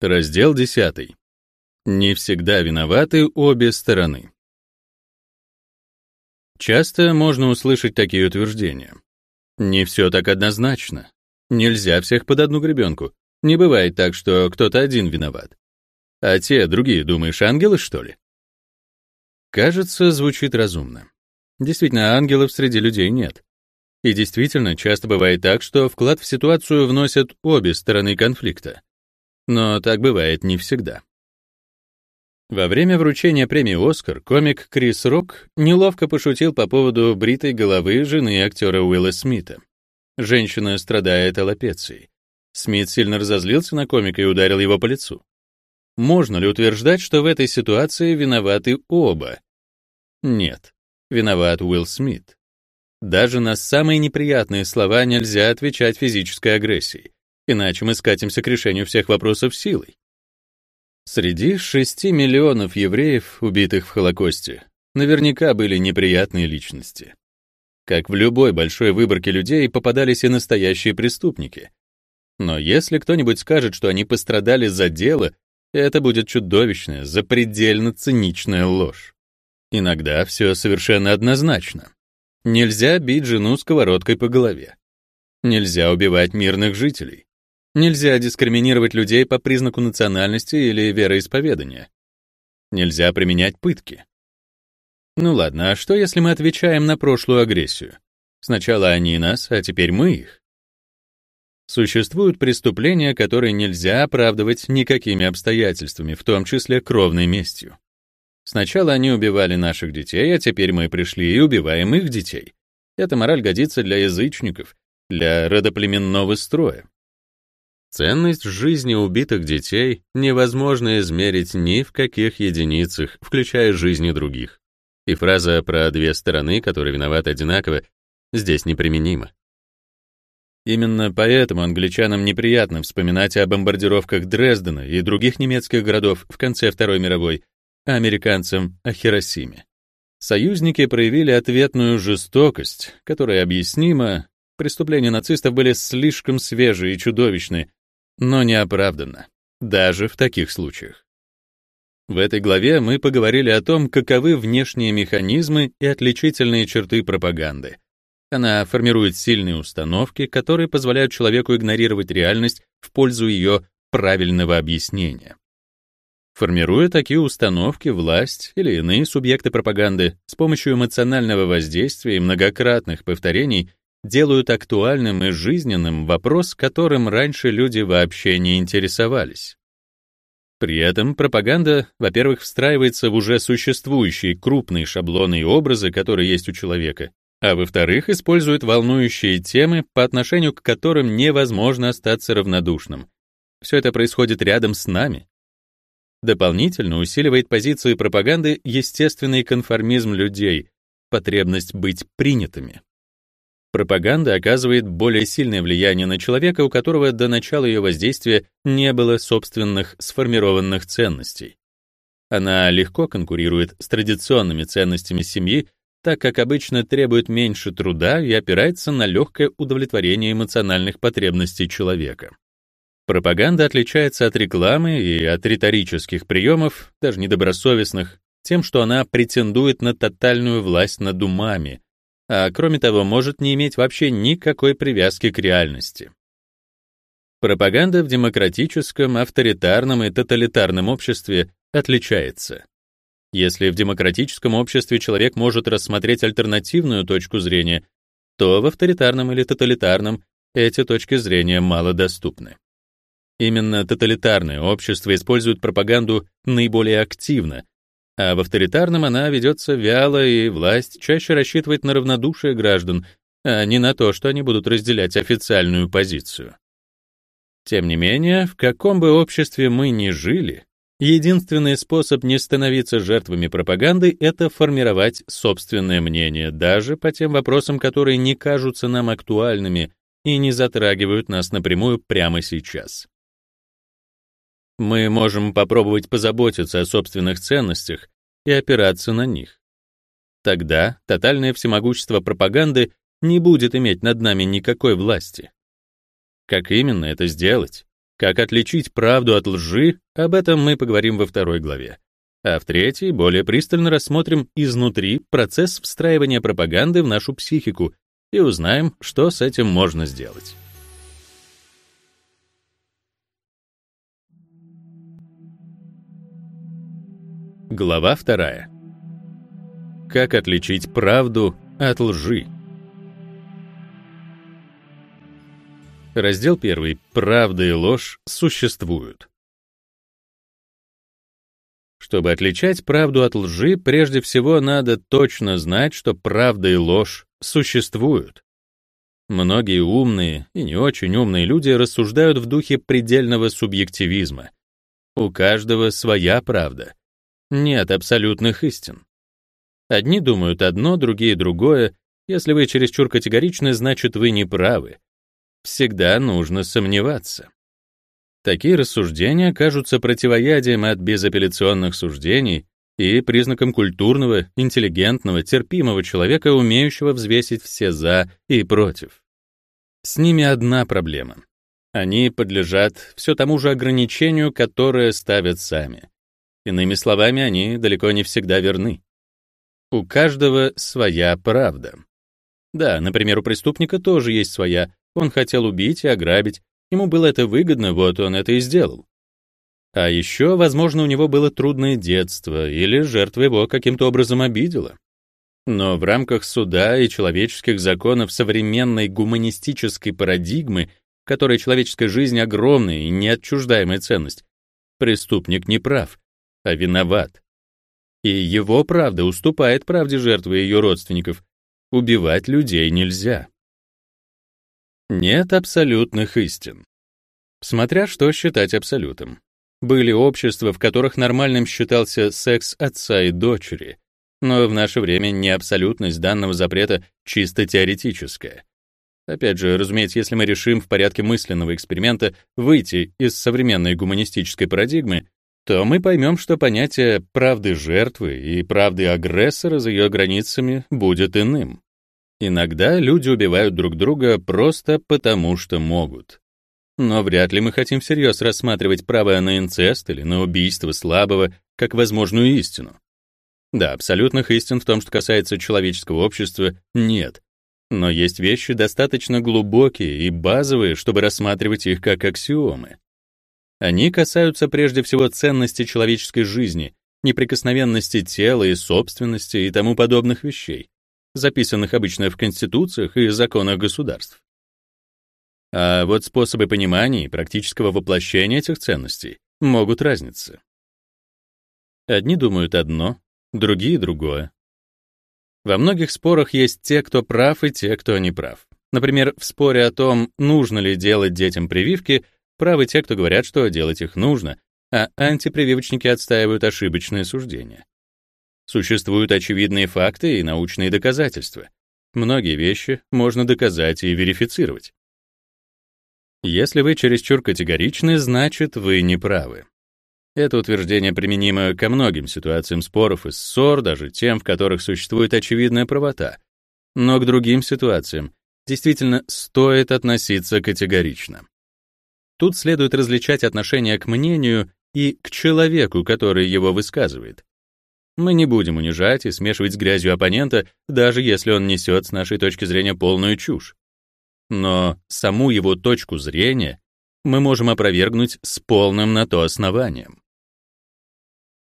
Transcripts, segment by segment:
Раздел 10. Не всегда виноваты обе стороны. Часто можно услышать такие утверждения. Не все так однозначно. Нельзя всех под одну гребенку. Не бывает так, что кто-то один виноват. А те, другие, думаешь, ангелы, что ли? Кажется, звучит разумно. Действительно, ангелов среди людей нет. И действительно, часто бывает так, что вклад в ситуацию вносят обе стороны конфликта. Но так бывает не всегда. Во время вручения премии «Оскар» комик Крис Рок неловко пошутил по поводу бритой головы жены актера Уилла Смита. Женщина страдает аллопецией. Смит сильно разозлился на комика и ударил его по лицу. Можно ли утверждать, что в этой ситуации виноваты оба? Нет, виноват Уилл Смит. Даже на самые неприятные слова нельзя отвечать физической агрессией. Иначе мы скатимся к решению всех вопросов силой. Среди 6 миллионов евреев, убитых в Холокосте, наверняка были неприятные личности. Как в любой большой выборке людей попадались и настоящие преступники. Но если кто-нибудь скажет, что они пострадали за дело, это будет чудовищная, запредельно циничная ложь. Иногда все совершенно однозначно. Нельзя бить жену сковородкой по голове. Нельзя убивать мирных жителей. Нельзя дискриминировать людей по признаку национальности или вероисповедания. Нельзя применять пытки. Ну ладно, а что если мы отвечаем на прошлую агрессию? Сначала они нас, а теперь мы их. Существуют преступления, которые нельзя оправдывать никакими обстоятельствами, в том числе кровной местью. Сначала они убивали наших детей, а теперь мы пришли и убиваем их детей. Эта мораль годится для язычников, для родоплеменного строя. Ценность жизни убитых детей невозможно измерить ни в каких единицах, включая жизни других. И фраза про две стороны, которые виноваты одинаково, здесь неприменима. Именно поэтому англичанам неприятно вспоминать о бомбардировках Дрездена и других немецких городов в конце Второй мировой, а американцам — о Хиросиме. Союзники проявили ответную жестокость, которая объяснима, преступления нацистов были слишком свежие и чудовищны, но не оправданно, даже в таких случаях. В этой главе мы поговорили о том, каковы внешние механизмы и отличительные черты пропаганды. Она формирует сильные установки, которые позволяют человеку игнорировать реальность в пользу ее правильного объяснения. Формируя такие установки, власть или иные субъекты пропаганды с помощью эмоционального воздействия и многократных повторений делают актуальным и жизненным вопрос, которым раньше люди вообще не интересовались. При этом пропаганда, во-первых, встраивается в уже существующие крупные шаблоны и образы, которые есть у человека, а во-вторых, использует волнующие темы, по отношению к которым невозможно остаться равнодушным. Все это происходит рядом с нами. Дополнительно усиливает позиции пропаганды естественный конформизм людей, потребность быть принятыми. Пропаганда оказывает более сильное влияние на человека, у которого до начала ее воздействия не было собственных сформированных ценностей. Она легко конкурирует с традиционными ценностями семьи, так как обычно требует меньше труда и опирается на легкое удовлетворение эмоциональных потребностей человека. Пропаганда отличается от рекламы и от риторических приемов, даже недобросовестных, тем, что она претендует на тотальную власть над умами, а кроме того может не иметь вообще никакой привязки к реальности. Пропаганда в демократическом, авторитарном и тоталитарном обществе отличается. Если в демократическом обществе человек может рассмотреть альтернативную точку зрения, то в авторитарном или тоталитарном эти точки зрения мало доступны. Именно тоталитарное общество использует пропаганду наиболее активно, а в авторитарном она ведется вяло, и власть чаще рассчитывает на равнодушие граждан, а не на то, что они будут разделять официальную позицию. Тем не менее, в каком бы обществе мы ни жили, единственный способ не становиться жертвами пропаганды — это формировать собственное мнение, даже по тем вопросам, которые не кажутся нам актуальными и не затрагивают нас напрямую прямо сейчас. Мы можем попробовать позаботиться о собственных ценностях и опираться на них. Тогда тотальное всемогущество пропаганды не будет иметь над нами никакой власти. Как именно это сделать? Как отличить правду от лжи, об этом мы поговорим во второй главе. А в третьей более пристально рассмотрим изнутри процесс встраивания пропаганды в нашу психику и узнаем, что с этим можно сделать. Глава вторая. Как отличить правду от лжи? Раздел 1. Правда и ложь существуют. Чтобы отличать правду от лжи, прежде всего надо точно знать, что правда и ложь существуют. Многие умные и не очень умные люди рассуждают в духе предельного субъективизма. У каждого своя правда. Нет абсолютных истин. Одни думают одно, другие другое. Если вы чересчур категоричны, значит вы не правы всегда нужно сомневаться. Такие рассуждения кажутся противоядием от безапелляционных суждений и признаком культурного, интеллигентного, терпимого человека, умеющего взвесить все «за» и «против». С ними одна проблема. Они подлежат все тому же ограничению, которое ставят сами. Иными словами, они далеко не всегда верны. У каждого своя правда. Да, например, у преступника тоже есть своя, он хотел убить и ограбить. Ему было это выгодно, вот он это и сделал. А еще, возможно, у него было трудное детство, или жертва его каким-то образом обидела. Но в рамках суда и человеческих законов современной гуманистической парадигмы, в которой человеческая жизнь огромная и неотчуждаемая ценность, преступник не прав, а виноват. И его правда уступает правде жертвы и ее родственников. Убивать людей нельзя. Нет абсолютных истин. Смотря что считать абсолютом. Были общества, в которых нормальным считался секс отца и дочери, но в наше время не абсолютность данного запрета чисто теоретическая. Опять же, разумеется, если мы решим в порядке мысленного эксперимента выйти из современной гуманистической парадигмы, то мы поймем, что понятие правды жертвы и правды агрессора за ее границами будет иным. Иногда люди убивают друг друга просто потому, что могут. Но вряд ли мы хотим всерьез рассматривать право на инцест или на убийство слабого как возможную истину. Да, абсолютных истин в том, что касается человеческого общества, нет. Но есть вещи достаточно глубокие и базовые, чтобы рассматривать их как аксиомы. Они касаются прежде всего ценности человеческой жизни, неприкосновенности тела и собственности и тому подобных вещей записанных обычно в конституциях и законах государств. А вот способы понимания и практического воплощения этих ценностей могут разниться. Одни думают одно, другие — другое. Во многих спорах есть те, кто прав, и те, кто не прав. Например, в споре о том, нужно ли делать детям прививки, правы те, кто говорят, что делать их нужно, а антипрививочники отстаивают ошибочные суждения. Существуют очевидные факты и научные доказательства. Многие вещи можно доказать и верифицировать. Если вы чересчур категоричны, значит, вы не правы. Это утверждение применимо ко многим ситуациям споров и ссор, даже тем, в которых существует очевидная правота. Но к другим ситуациям действительно стоит относиться категорично. Тут следует различать отношение к мнению и к человеку, который его высказывает. Мы не будем унижать и смешивать с грязью оппонента, даже если он несет с нашей точки зрения полную чушь. Но саму его точку зрения мы можем опровергнуть с полным на то основанием.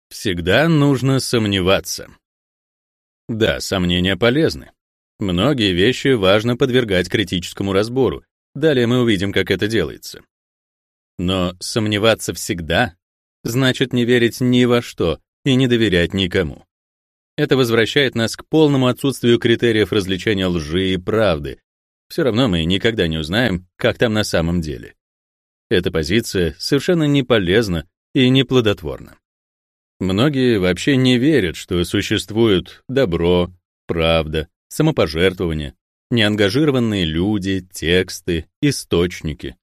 Всегда нужно сомневаться. Да, сомнения полезны. Многие вещи важно подвергать критическому разбору. Далее мы увидим, как это делается. Но сомневаться всегда значит не верить ни во что, и не доверять никому. Это возвращает нас к полному отсутствию критериев различения лжи и правды. Все равно мы никогда не узнаем, как там на самом деле. Эта позиция совершенно не полезна и не плодотворна. Многие вообще не верят, что существуют добро, правда, самопожертвование, неангажированные люди, тексты, источники.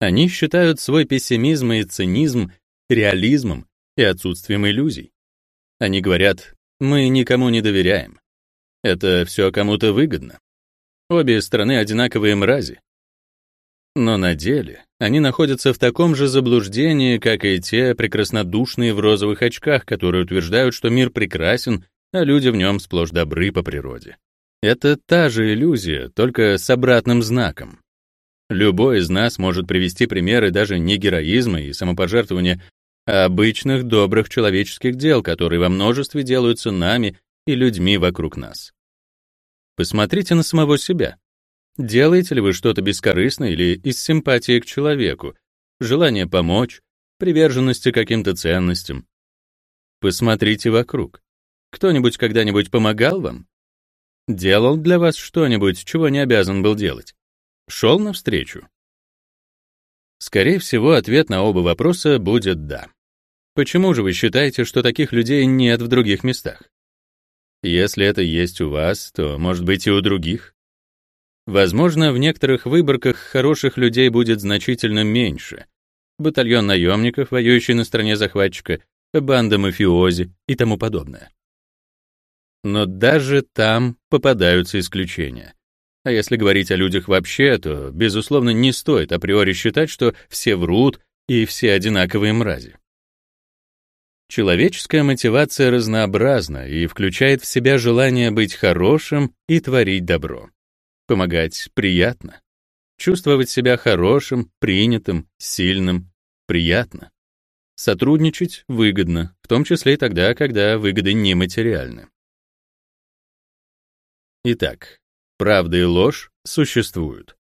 Они считают свой пессимизм и цинизм реализмом и отсутствием иллюзий. Они говорят, мы никому не доверяем. Это все кому-то выгодно. Обе стороны одинаковые мрази. Но на деле Они находятся в таком же заблуждении, как и те прекраснодушные в розовых очках, которые утверждают, что мир прекрасен, а люди в нем сплошь добры по природе. Это та же иллюзия, только с обратным знаком. Любой из нас может привести примеры даже не героизма и самопожертвования, а обычных добрых человеческих дел, которые во множестве делаются нами и людьми вокруг нас. Посмотрите на самого себя. Делаете ли вы что-то бескорыстно или из симпатии к человеку, желание помочь, приверженности каким-то ценностям? Посмотрите вокруг. Кто-нибудь когда-нибудь помогал вам? Делал для вас что-нибудь, чего не обязан был делать? Шел навстречу? Скорее всего, ответ на оба вопроса будет «да». Почему же вы считаете, что таких людей нет в других местах? Если это есть у вас, то, может быть, и у других? Возможно, в некоторых выборках хороших людей будет значительно меньше. Батальон наемников, воюющий на стороне захватчика, банда мафиози и тому подобное. Но даже там попадаются исключения. А если говорить о людях вообще, то, безусловно, не стоит априори считать, что все врут и все одинаковые мрази. Человеческая мотивация разнообразна и включает в себя желание быть хорошим и творить добро. Помогать приятно. Чувствовать себя хорошим, принятым, сильным приятно. Сотрудничать выгодно, в том числе и тогда, когда выгоды нематериальны. Итак, правда и ложь существуют.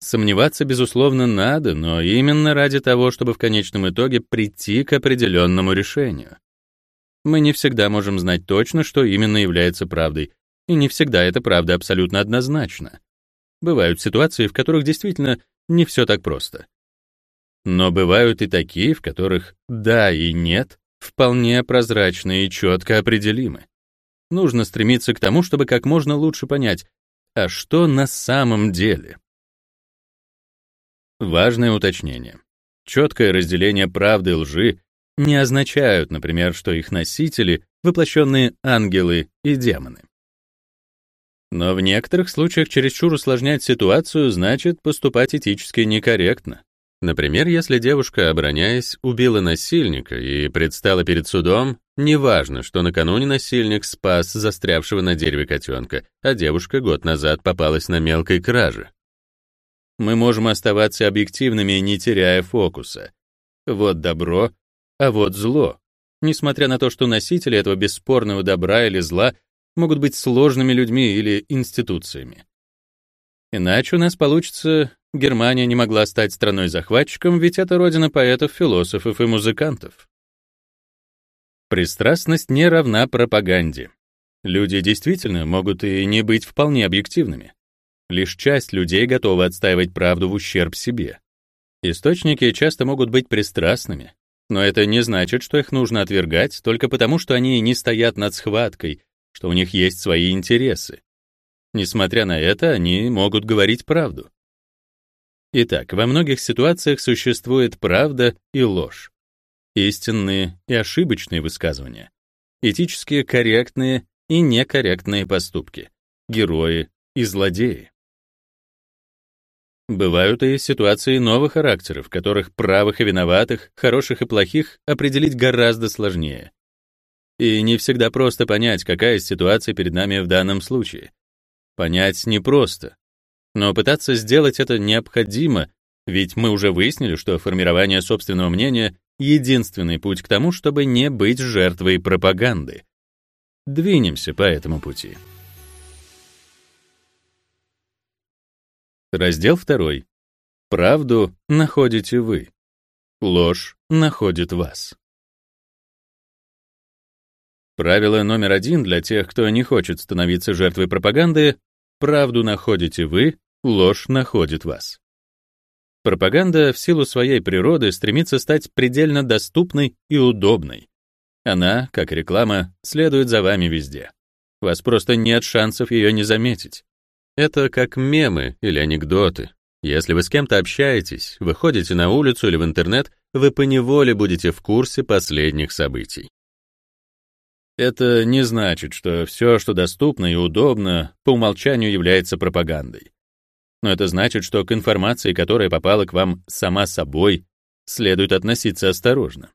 Сомневаться, безусловно, надо, но именно ради того, чтобы в конечном итоге прийти к определенному решению. Мы не всегда можем знать точно, что именно является правдой, и не всегда эта правда абсолютно однозначна. Бывают ситуации, в которых действительно не все так просто. Но бывают и такие, в которых «да» и «нет» вполне прозрачны и четко определимы. Нужно стремиться к тому, чтобы как можно лучше понять, а что на самом деле. Важное уточнение. Четкое разделение правды и лжи не означают, например, что их носители — воплощенные ангелы и демоны. Но в некоторых случаях чересчур усложнять ситуацию значит поступать этически некорректно. Например, если девушка, обороняясь, убила насильника и предстала перед судом, неважно, что накануне насильник спас застрявшего на дереве котенка, а девушка год назад попалась на мелкой краже. Мы можем оставаться объективными, не теряя фокуса. Вот добро, а вот зло. Несмотря на то, что носители этого бесспорного добра или зла могут быть сложными людьми или институциями. Иначе у нас получится, Германия не могла стать страной-захватчиком, ведь это родина поэтов, философов и музыкантов. Пристрастность не равна пропаганде. Люди действительно могут и не быть вполне объективными. Лишь часть людей готова отстаивать правду в ущерб себе. Источники часто могут быть пристрастными, но это не значит, что их нужно отвергать только потому, что они не стоят над схваткой, что у них есть свои интересы. Несмотря на это, они могут говорить правду. Итак, во многих ситуациях существует правда и ложь. Истинные и ошибочные высказывания. Этически корректные и некорректные поступки. Герои и злодеи. Бывают и ситуации новых характеров, в которых правых и виноватых, хороших и плохих определить гораздо сложнее. И не всегда просто понять, какая ситуация перед нами в данном случае. Понять непросто. Но пытаться сделать это необходимо, ведь мы уже выяснили, что формирование собственного мнения — единственный путь к тому, чтобы не быть жертвой пропаганды. Двинемся по этому пути. Раздел 2. Правду находите вы. Ложь находит вас. Правило номер один для тех, кто не хочет становиться жертвой пропаганды — правду находите вы, ложь находит вас. Пропаганда в силу своей природы стремится стать предельно доступной и удобной. Она, как реклама, следует за вами везде. У вас просто нет шансов ее не заметить. Это как мемы или анекдоты. Если вы с кем-то общаетесь, выходите на улицу или в интернет, вы поневоле будете в курсе последних событий. Это не значит, что все, что доступно и удобно, по умолчанию является пропагандой. Но это значит, что к информации, которая попала к вам сама собой, следует относиться осторожно.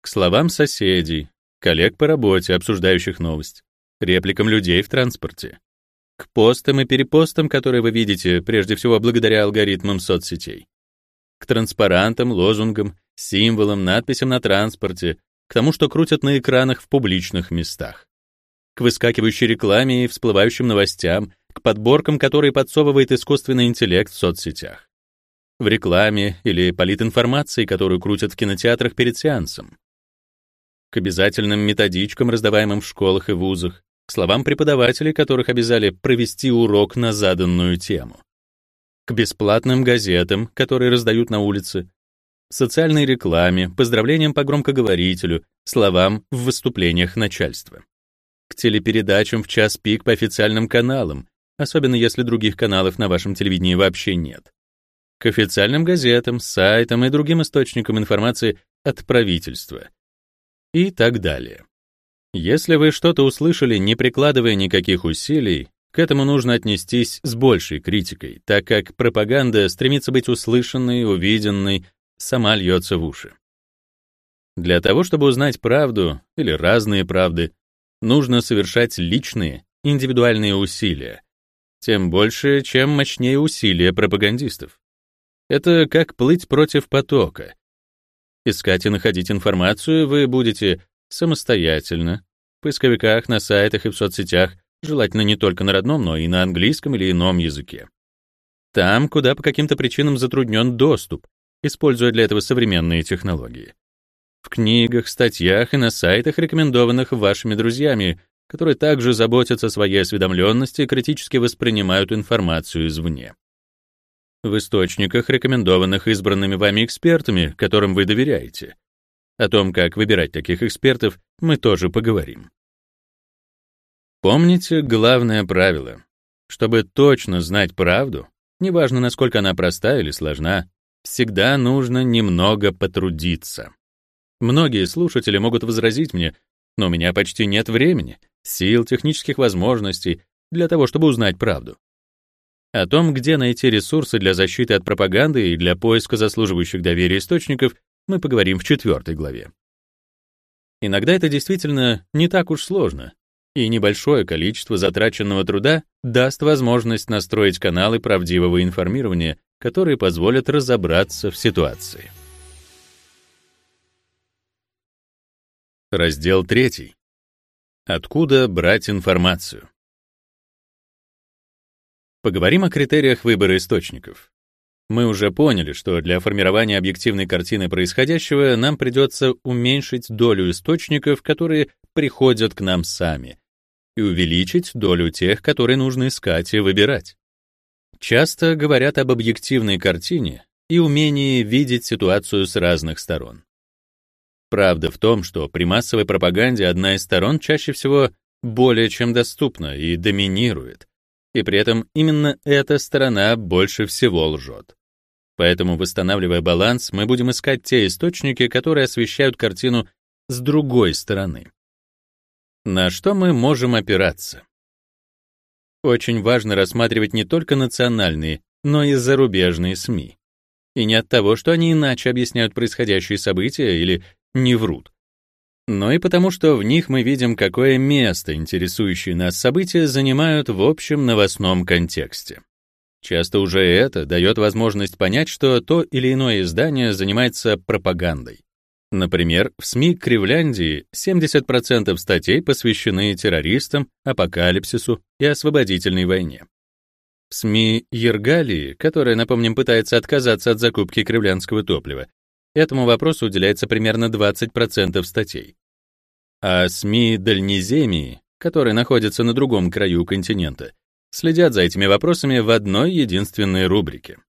К словам соседей, коллег по работе, обсуждающих новость, репликам людей в транспорте, к постам и перепостам, которые вы видите прежде всего благодаря алгоритмам соцсетей, к транспарантам, лозунгам, символам, надписям на транспорте, к тому, что крутят на экранах в публичных местах, к выскакивающей рекламе и всплывающим новостям, к подборкам, которые подсовывает искусственный интеллект в соцсетях, в рекламе или политинформации, которую крутят в кинотеатрах перед сеансом, к обязательным методичкам, раздаваемым в школах и вузах, к словам преподавателей, которых обязали провести урок на заданную тему, к бесплатным газетам, которые раздают на улице, социальной рекламе, поздравлениям по громкоговорителю, словам в выступлениях начальства, к телепередачам в час пик по официальным каналам, особенно если других каналов на вашем телевидении вообще нет, к официальным газетам, сайтам и другим источникам информации от правительства и так далее. Если вы что-то услышали, не прикладывая никаких усилий, к этому нужно отнестись с большей критикой, так как пропаганда стремится быть услышанной, увиденной, сама льется в уши. Для того, чтобы узнать правду или разные правды, нужно совершать личные, индивидуальные усилия, тем больше, чем мощнее усилия пропагандистов. Это как плыть против потока. Искать и находить информацию вы будете самостоятельно, в поисковиках, на сайтах и в соцсетях, желательно не только на родном, но и на английском или ином языке. Там, куда по каким-то причинам затруднен доступ, используя для этого современные технологии. В книгах, статьях и на сайтах, рекомендованных вашими друзьями, которые также заботятся о своей осведомленности и критически воспринимают информацию извне. В источниках, рекомендованных избранными вами экспертами, которым вы доверяете. О том, как выбирать таких экспертов, мы тоже поговорим. Помните главное правило. Чтобы точно знать правду, неважно, насколько она проста или сложна, всегда нужно немного потрудиться. Многие слушатели могут возразить мне, но у меня почти нет времени, сил, технических возможностей для того, чтобы узнать правду. О том, где найти ресурсы для защиты от пропаганды и для поиска заслуживающих доверия источников, мы поговорим в четвертой главе. Иногда это действительно не так уж сложно, и небольшое количество затраченного труда даст возможность настроить каналы правдивого информирования, которые позволят разобраться в ситуации. Раздел 3. Откуда брать информацию? Поговорим о критериях выбора источников. Мы уже поняли, что для формирования объективной картины происходящего нам придется уменьшить долю источников, которые приходят к нам сами, и увеличить долю тех, которые нужно искать и выбирать. Часто говорят об объективной картине и умении видеть ситуацию с разных сторон. Правда в том, что при массовой пропаганде одна из сторон чаще всего более чем доступна и доминирует, и при этом именно эта сторона больше всего лжет. Поэтому, восстанавливая баланс, мы будем искать те источники, которые освещают картину с другой стороны. На что мы можем опираться? Очень важно рассматривать не только национальные, но и зарубежные СМИ. И не от того, что они иначе объясняют происходящие события или не врут, но и потому, что в них мы видим, какое место интересующие нас события занимают в общем новостном контексте. Часто уже это дает возможность понять, что то или иное издание занимается пропагандой. Например, в СМИ Кривляндии 70% статей посвящены террористам, апокалипсису и освободительной войне. В СМИ Ергалии, которая, напомним, пытается отказаться от закупки кривлянского топлива, Этому вопросу уделяется примерно 20% статей. А СМИ Дальнеземии, которые находятся на другом краю континента, следят за этими вопросами в одной единственной рубрике.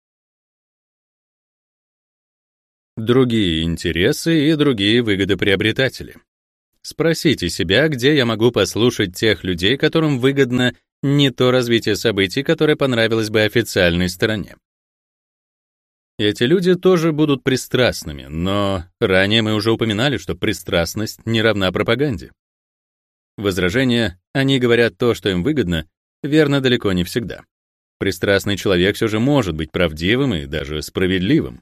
Другие интересы и другие выгодоприобретатели. Спросите себя, где я могу послушать тех людей, которым выгодно не то развитие событий, которое понравилось бы официальной стороне. Эти люди тоже будут пристрастными, но ранее мы уже упоминали, что пристрастность не равна пропаганде. Возражение «они говорят то, что им выгодно» верно далеко не всегда. Пристрастный человек все же может быть правдивым и даже справедливым.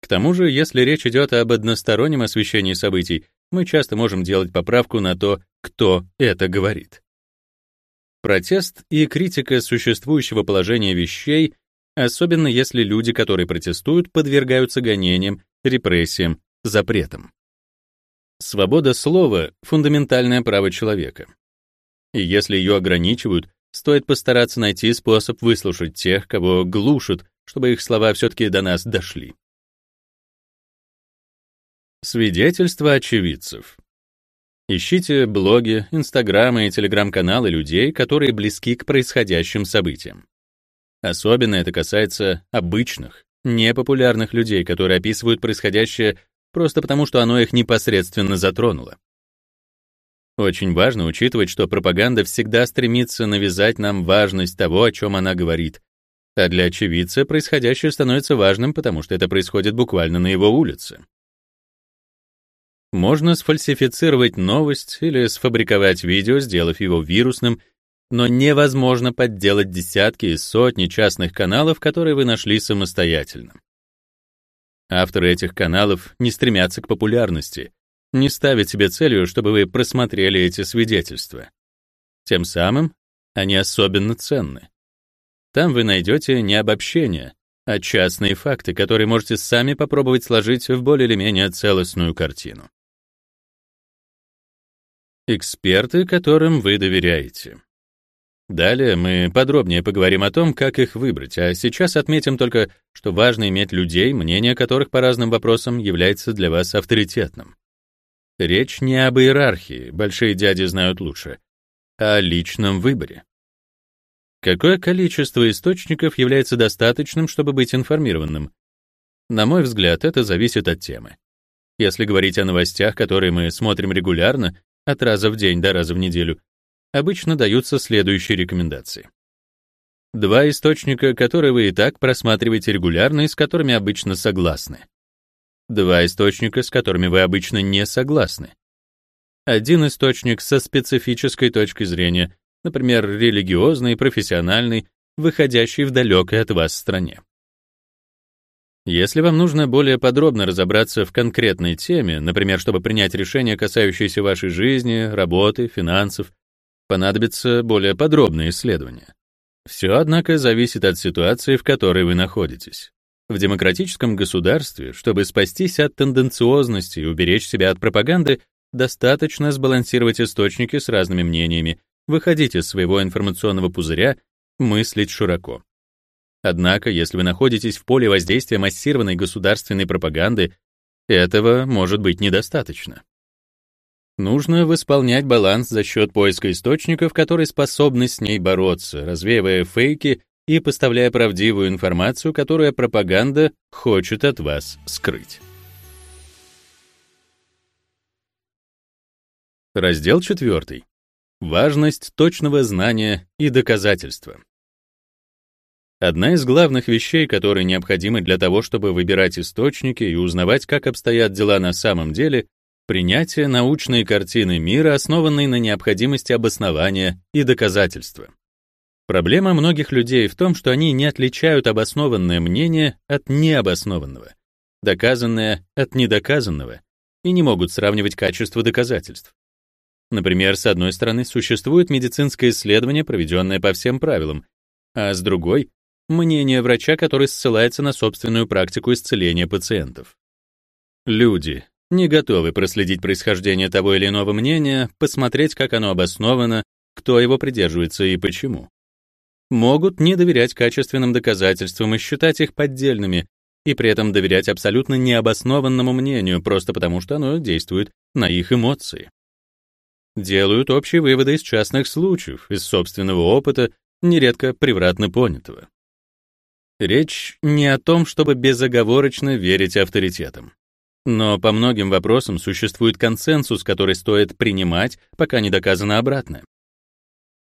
К тому же, если речь идет об одностороннем освещении событий, мы часто можем делать поправку на то, кто это говорит. Протест и критика существующего положения вещей, особенно если люди, которые протестуют, подвергаются гонениям, репрессиям, запретам. Свобода слова — фундаментальное право человека. И если ее ограничивают, стоит постараться найти способ выслушать тех, кого глушат, чтобы их слова все-таки до нас дошли. Свидетельства очевидцев. Ищите блоги, инстаграмы и телеграм-каналы людей, которые близки к происходящим событиям. Особенно это касается обычных, непопулярных людей, которые описывают происходящее просто потому, что оно их непосредственно затронуло. Очень важно учитывать, что пропаганда всегда стремится навязать нам важность того, о чем она говорит. А для очевидца происходящее становится важным, потому что это происходит буквально на его улице. Можно сфальсифицировать новость или сфабриковать видео, сделав его вирусным, но невозможно подделать десятки и сотни частных каналов, которые вы нашли самостоятельно. Авторы этих каналов не стремятся к популярности, не ставят себе целью, чтобы вы просмотрели эти свидетельства. Тем самым они особенно ценны. Там вы найдете не обобщения, а частные факты, которые можете сами попробовать сложить в более или менее целостную картину. Эксперты, которым вы доверяете. Далее мы подробнее поговорим о том, как их выбрать, а сейчас отметим только, что важно иметь людей, мнение которых по разным вопросам является для вас авторитетным. Речь не об иерархии, большие дяди знают лучше, а о личном выборе. Какое количество источников является достаточным, чтобы быть информированным? На мой взгляд, это зависит от темы. Если говорить о новостях, которые мы смотрим регулярно, от раза в день до раза в неделю, обычно даются следующие рекомендации. Два источника, которые вы и так просматриваете регулярно и с которыми обычно согласны. Два источника, с которыми вы обычно не согласны. Один источник со специфической точки зрения, например, религиозный, профессиональный, выходящий в далекой от вас стране. Если вам нужно более подробно разобраться в конкретной теме, например, чтобы принять решение, касающееся вашей жизни, работы, финансов, понадобится более подробное исследование. Все, однако, зависит от ситуации, в которой вы находитесь. В демократическом государстве, чтобы спастись от тенденциозности и уберечь себя от пропаганды, достаточно сбалансировать источники с разными мнениями, выходить из своего информационного пузыря, мыслить широко. Однако, если вы находитесь в поле воздействия массированной государственной пропаганды, этого может быть недостаточно. Нужно восполнять баланс за счет поиска источников, которые способны с ней бороться, развеивая фейки и поставляя правдивую информацию, которую пропаганда хочет от вас скрыть. Раздел 4. Важность точного знания и доказательства. Одна из главных вещей, которые необходимы для того, чтобы выбирать источники и узнавать, как обстоят дела на самом деле, принятие научной картины мира, основанной на необходимости обоснования и доказательства. Проблема многих людей в том, что они не отличают обоснованное мнение от необоснованного, доказанное от недоказанного, и не могут сравнивать качество доказательств. Например, с одной стороны, существует медицинское исследование, проведенное по всем правилам, а с другой мнение врача, который ссылается на собственную практику исцеления пациентов. Люди не готовы проследить происхождение того или иного мнения, посмотреть, как оно обосновано, кто его придерживается и почему. Могут не доверять качественным доказательствам и считать их поддельными, и при этом доверять абсолютно необоснованному мнению, просто потому что оно действует на их эмоции. Делают общие выводы из частных случаев, из собственного опыта, нередко превратно понятого. Речь не о том, чтобы безоговорочно верить авторитетам. Но по многим вопросам существует консенсус, который стоит принимать, пока не доказано обратное.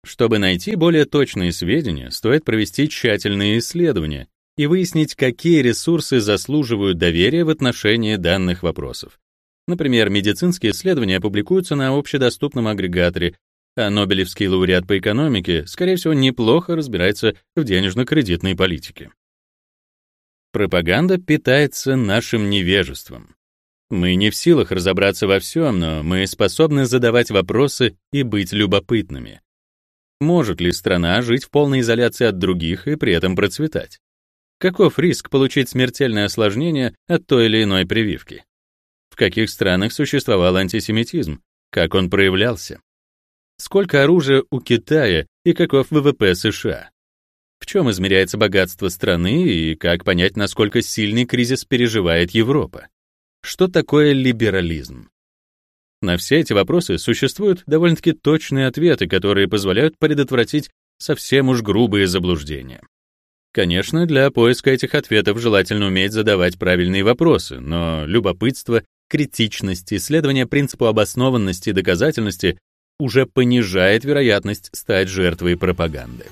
Чтобы найти более точные сведения, стоит провести тщательные исследования и выяснить, какие ресурсы заслуживают доверия в отношении данных вопросов. Например, медицинские исследования публикуются на общедоступном агрегаторе, а Нобелевский лауреат по экономике, скорее всего, неплохо разбирается в денежно-кредитной политике. Пропаганда питается нашим невежеством. Мы не в силах разобраться во всем, но мы способны задавать вопросы и быть любопытными. Может ли страна жить в полной изоляции от других и при этом процветать? Каков риск получить смертельное осложнение от той или иной прививки? В каких странах существовал антисемитизм? Как он проявлялся? Сколько оружия у Китая и каков ВВП США? В чем измеряется богатство страны и как понять, насколько сильный кризис переживает Европа? Что такое либерализм? На все эти вопросы существуют довольно-таки точные ответы, которые позволяют предотвратить совсем уж грубые заблуждения. Конечно, для поиска этих ответов желательно уметь задавать правильные вопросы, но любопытство, критичность, исследование принципу обоснованности и доказательности уже понижает вероятность стать жертвой пропаганды.